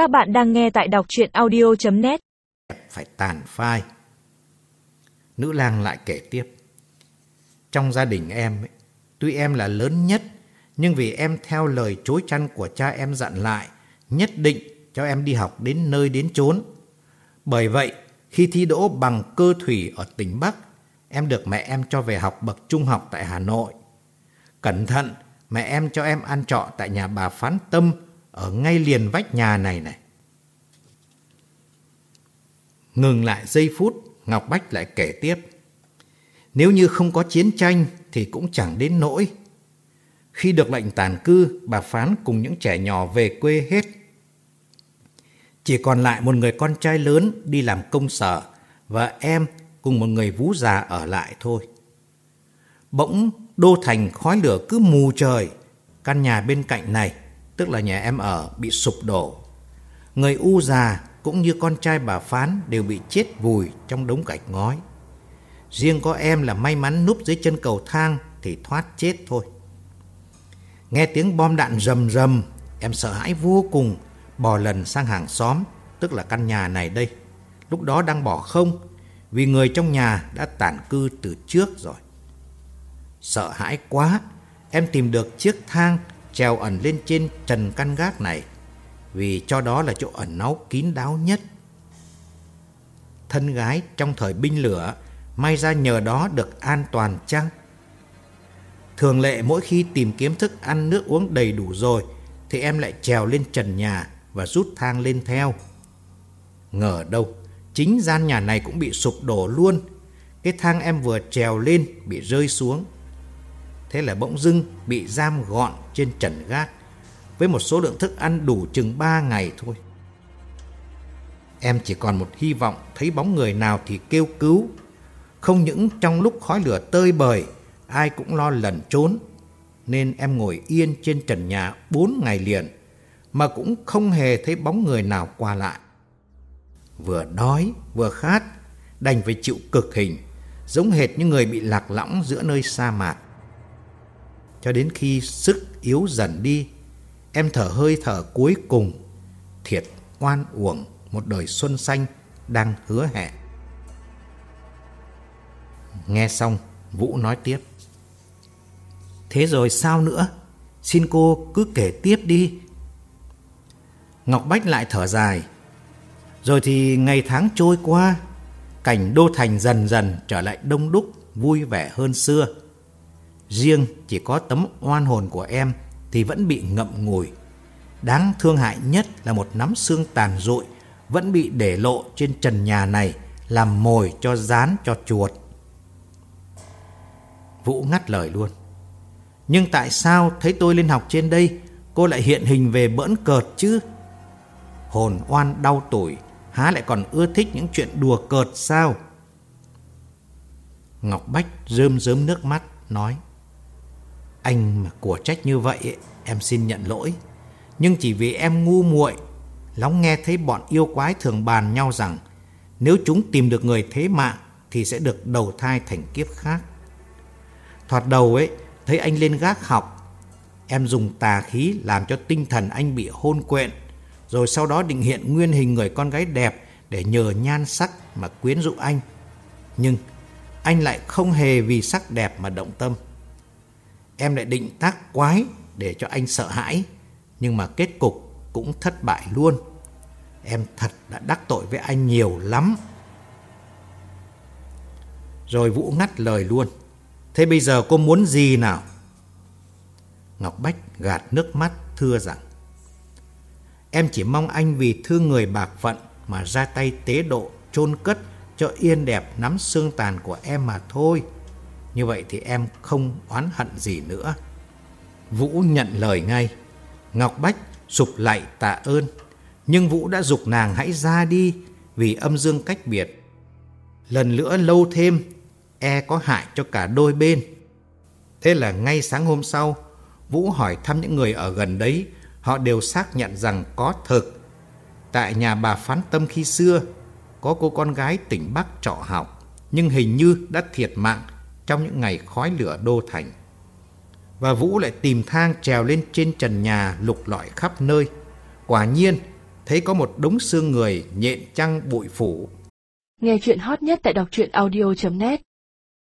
Các bạn đang nghe tại đọc chuyện audio.net Phải tàn phai. Nữ lang lại kể tiếp. Trong gia đình em, ấy, tuy em là lớn nhất, nhưng vì em theo lời chối chăn của cha em dặn lại, nhất định cho em đi học đến nơi đến chốn. Bởi vậy, khi thi đỗ bằng cơ thủy ở tỉnh Bắc, em được mẹ em cho về học bậc trung học tại Hà Nội. Cẩn thận, mẹ em cho em ăn trọ tại nhà bà Phán Tâm ở ngay liền vách nhà này này. Ngừng lại giây phút, Ngọc Bách lại kể tiếp. Nếu như không có chiến tranh thì cũng chẳng đến nỗi. Khi được lệnh tàn cư, bà Phán cùng những trẻ nhỏ về quê hết. Chỉ còn lại một người con trai lớn đi làm công sở và em cùng một người vú già ở lại thôi. Bỗng đô thành khói lửa cứ mù trời, căn nhà bên cạnh này, tức là nhà em ở, bị sụp đổ. Người u già cũng như con trai bà Phán đều bị chết vùi trong đống gạch ngói. Riêng có em là may mắn núp dưới chân cầu thang thì thoát chết thôi. Nghe tiếng bom đạn rầm rầm, em sợ hãi vô cùng, bò lần sang hàng xóm, tức là căn nhà này đây. Lúc đó đang bỏ không, vì người trong nhà đã tản cư từ trước rồi. Sợ hãi quá, em tìm được chiếc thang treo ẩn lên trên trần căn gác này, vì cho đó là chỗ ẩn náu kín đáo nhất. Thân gái trong thời binh lửa, may ra nhờ đó được an toàn chăng? Thường lệ mỗi khi tìm kiếm thức ăn nước uống đầy đủ rồi, thì em lại trèo lên trần nhà và rút thang lên theo. Ngờ đâu, chính gian nhà này cũng bị sụp đổ luôn. Cái thang em vừa trèo lên bị rơi xuống. Thế là bỗng dưng bị giam gọn trên trần gác với một số lượng thức ăn đủ chừng 3 ngày thôi. Em chỉ còn một hy vọng thấy bóng người nào thì kêu cứu. Không những trong lúc khói lửa tơi bời, ai cũng lo lẩn trốn. Nên em ngồi yên trên trần nhà 4 ngày liền, mà cũng không hề thấy bóng người nào qua lại. Vừa đói, vừa khát, đành phải chịu cực hình, giống hệt như người bị lạc lõng giữa nơi sa mạc. Cho đến khi sức yếu dần đi, em thở hơi thở cuối cùng, thiệt oan uổng một đời xuân xanh đang hứa hẹn. Nghe xong, Vũ nói tiếp. Thế rồi sao nữa? Xin cô cứ kể tiếp đi. Ngọc Bách lại thở dài. Rồi thì ngày tháng trôi qua, cảnh đô thành dần dần trở lại đông đúc, vui vẻ hơn xưa. Riêng chỉ có tấm oan hồn của em thì vẫn bị ngậm ngùi. Đáng thương hại nhất là một nắm xương tàn rụi vẫn bị để lộ trên trần nhà này làm mồi cho rán cho chuột. Vũ ngắt lời luôn. Nhưng tại sao thấy tôi lên học trên đây, cô lại hiện hình về bỡn cợt chứ? Hồn oan đau tuổi há lại còn ưa thích những chuyện đùa cợt sao? Ngọc Bách rơm rớm nước mắt, nói anh mà của trách như vậy ấy, em xin nhận lỗi. Nhưng chỉ vì em ngu muội Lóng nghe thấy bọn yêu quái thường bàn nhau rằng Nếu chúng tìm được người thế mạng Thì sẽ được đầu thai thành kiếp khác. Thoạt đầu ấy Thấy anh lên gác học Em dùng tà khí làm cho tinh thần anh bị hôn quện Rồi sau đó định hiện nguyên hình người con gái đẹp Để nhờ nhan sắc mà quyến rũ anh. Nhưng anh lại không hề vì sắc đẹp mà động tâm. Em lại định tác quái để cho anh sợ hãi Nhưng mà kết cục cũng thất bại luôn Em thật đã đắc tội với anh nhiều lắm Rồi Vũ ngắt lời luôn Thế bây giờ cô muốn gì nào? Ngọc Bách gạt nước mắt thưa rằng Em chỉ mong anh vì thương người bạc phận mà ra tay tế độ, chôn cất cho yên đẹp nắm xương tàn của em mà thôi. Như vậy thì em không oán hận gì nữa. Vũ nhận lời ngay. Ngọc Bách sụp lại tạ ơn. Nhưng Vũ đã dục nàng hãy ra đi vì âm dương cách biệt. Lần nữa lâu thêm e có hại cho cả đôi bên. Thế là ngay sáng hôm sau, Vũ hỏi thăm những người ở gần đấy, họ đều xác nhận rằng có thực. Tại nhà bà Phán Tâm khi xưa, có cô con gái tỉnh Bắc trọ học, nhưng hình như đã thiệt mạng trong những ngày khói lửa đô thành. Và Vũ lại tìm thang trèo lên trên trần nhà lục lọi khắp nơi. Quả nhiên, thấy có một đống xương người nhện trăng bụi phủ. Nghe chuyện hot nhất tại đọc truyện audio.net